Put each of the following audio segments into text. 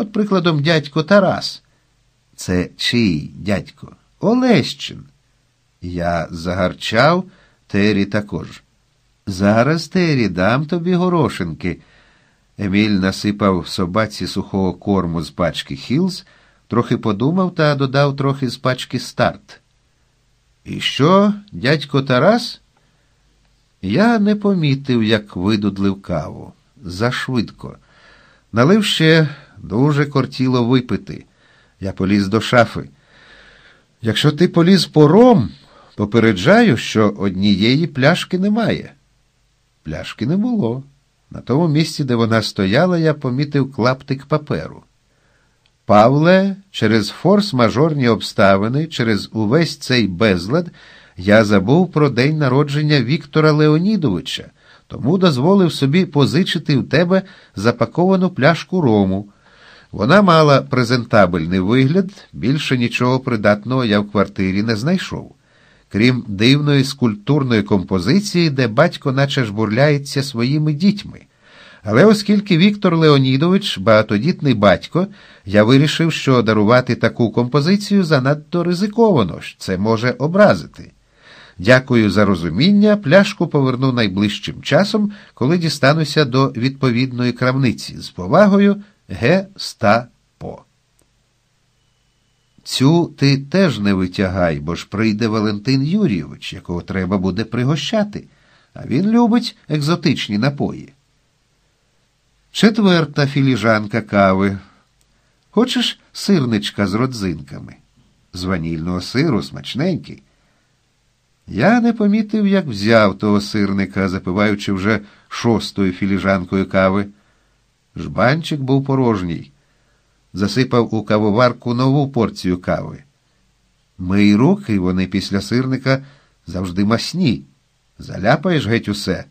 От прикладом дядько Тарас. Це чий дядько? Олещин. Я загарчав, Тері також. Зараз, Тері, дам тобі горошинки. Еміль насипав собаці сухого корму з пачки Хілз, трохи подумав та додав трохи з пачки старт. І що, дядько Тарас? Я не помітив, як видудлив каву. Зашвидко. Налив ще дуже кортіло випити. Я поліз до шафи. Якщо ти поліз пором, попереджаю, що однієї пляшки немає. Пляшки не було. На тому місці, де вона стояла, я помітив клаптик паперу. Павле, через форс-мажорні обставини, через увесь цей безлад, я забув про день народження Віктора Леонідовича, тому дозволив собі позичити в тебе запаковану пляшку рому. Вона мала презентабельний вигляд, більше нічого придатного я в квартирі не знайшов. Крім дивної скульптурної композиції, де батько наче жбурляється своїми дітьми. Але оскільки Віктор Леонідович багатодітний батько, я вирішив, що дарувати таку композицію занадто ризиковано, що це може образити. Дякую за розуміння, пляшку поверну найближчим часом, коли дістануся до відповідної крамниці. З повагою Г. По. Цю ти теж не витягай, бо ж прийде Валентин Юрійович, якого треба буде пригощати, а він любить екзотичні напої. Четверта філіжанка кави. Хочеш сирничка з родзинками? З ванільного сиру смачненький. Я не помітив, як взяв того сирника, запиваючи вже шостою філіжанкою кави. Жбанчик був порожній. Засипав у кавоварку нову порцію кави. Мий руки вони після сирника завжди масні. Заляпаєш геть усе.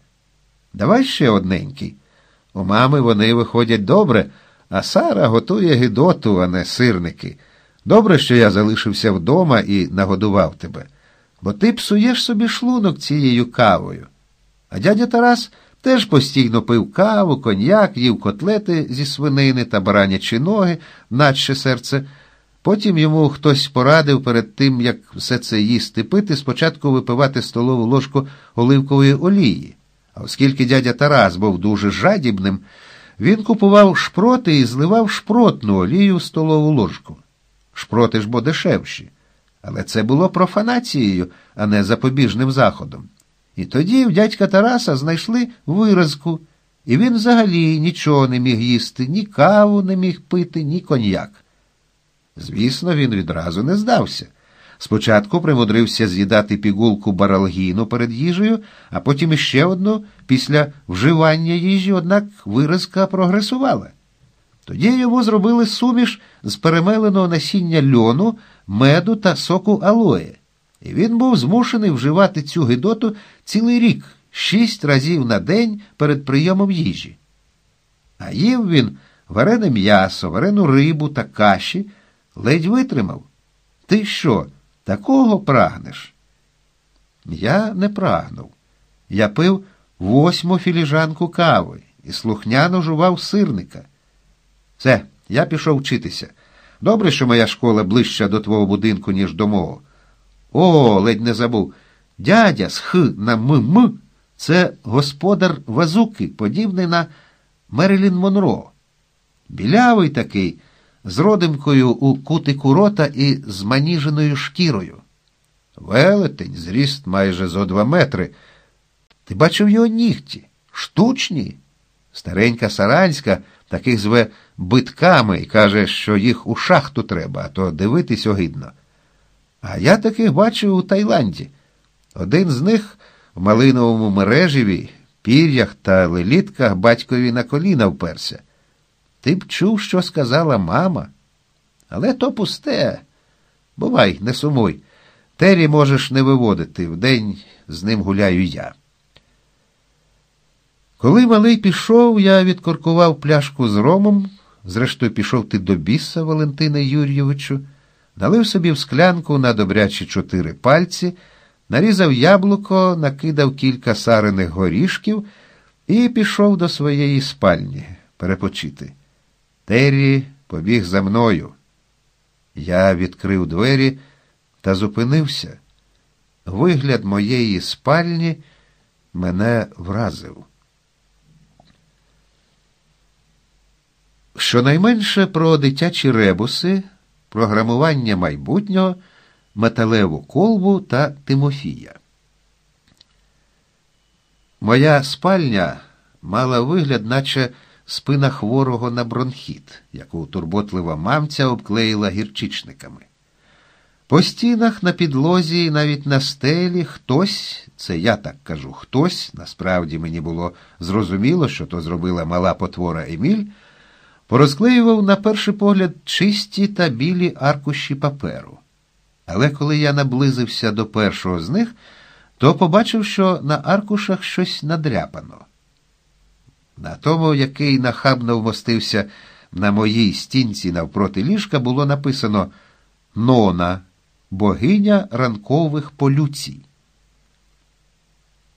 Давай ще одненький. У мами вони виходять добре, а Сара готує гидоту, а не сирники. Добре, що я залишився вдома і нагодував тебе, бо ти псуєш собі шлунок цією кавою. А дядя Тарас теж постійно пив каву, коньяк, їв котлети зі свинини та баранячі ноги, наче серце. Потім йому хтось порадив перед тим, як все це їсти пити, спочатку випивати столову ложку оливкової олії. А оскільки дядя Тарас був дуже жадібним, він купував шпроти і зливав шпротну олію в столову ложку. Шпроти ж бо дешевші. Але це було профанацією, а не запобіжним заходом. І тоді в дядька Тараса знайшли виразку, і він взагалі нічого не міг їсти, ні каву не міг пити, ні коньяк. Звісно, він відразу не здався. Спочатку примудрився з'їдати пігулку баралгіну перед їжею, а потім іще одну після вживання їжі, однак виразка прогресувала. Тоді йому зробили суміш з перемеленого насіння льону, меду та соку алоє, і він був змушений вживати цю гидоту цілий рік, шість разів на день перед прийомом їжі. А їв він варене м'ясо, варену рибу та каші, ледь витримав. Ти що? Такого прагнеш? Я не прагнув. Я пив восьму філіжанку кави і слухняно жував сирника. Все, я пішов вчитися. Добре, що моя школа ближча до твого будинку, ніж до мого. О, ледь не забув. Дядя з Х на м-м це господар вазуки, подібний на Мерилін Монро. Білявий такий з родимкою у кутику рота і з маніженою шкірою. Велетень, зріст майже зо два метри. Ти бачив його нігті, штучні. Старенька Саранська таких зве битками і каже, що їх у шахту треба, а то дивитись огидно. А я таких бачив у Таїланді. Один з них в малиновому мережеві, пір'ях та лелітках батькові на коліна вперся. Ти б чув, що сказала мама. Але то пусте. Бувай, не сумуй. Тері можеш не виводити, вдень з ним гуляю я. Коли малий пішов, я відкоркував пляшку з ромом, зрештою пішов ти до біса, Валентина Юрійовичу, налив собі в склянку на добрячі чотири пальці, нарізав яблуко, накидав кілька сарених горішків і пішов до своєї спальні перепочити. Террі побіг за мною. Я відкрив двері та зупинився. Вигляд моєї спальні мене вразив. Щонайменше про дитячі ребуси, програмування майбутнього, металеву колбу та Тимофія. Моя спальня мала вигляд, наче спина хворого на бронхіт, яку турботлива мамця обклеїла гірчичниками. По стінах на підлозі і навіть на стелі хтось, це я так кажу, хтось, насправді мені було зрозуміло, що то зробила мала потвора Еміль, порозклеював на перший погляд чисті та білі аркуші паперу. Але коли я наблизився до першого з них, то побачив, що на аркушах щось надряпано. На тому, який нахабно вмостився на моїй стінці навпроти ліжка, було написано Нона, богиня ранкових полюцій.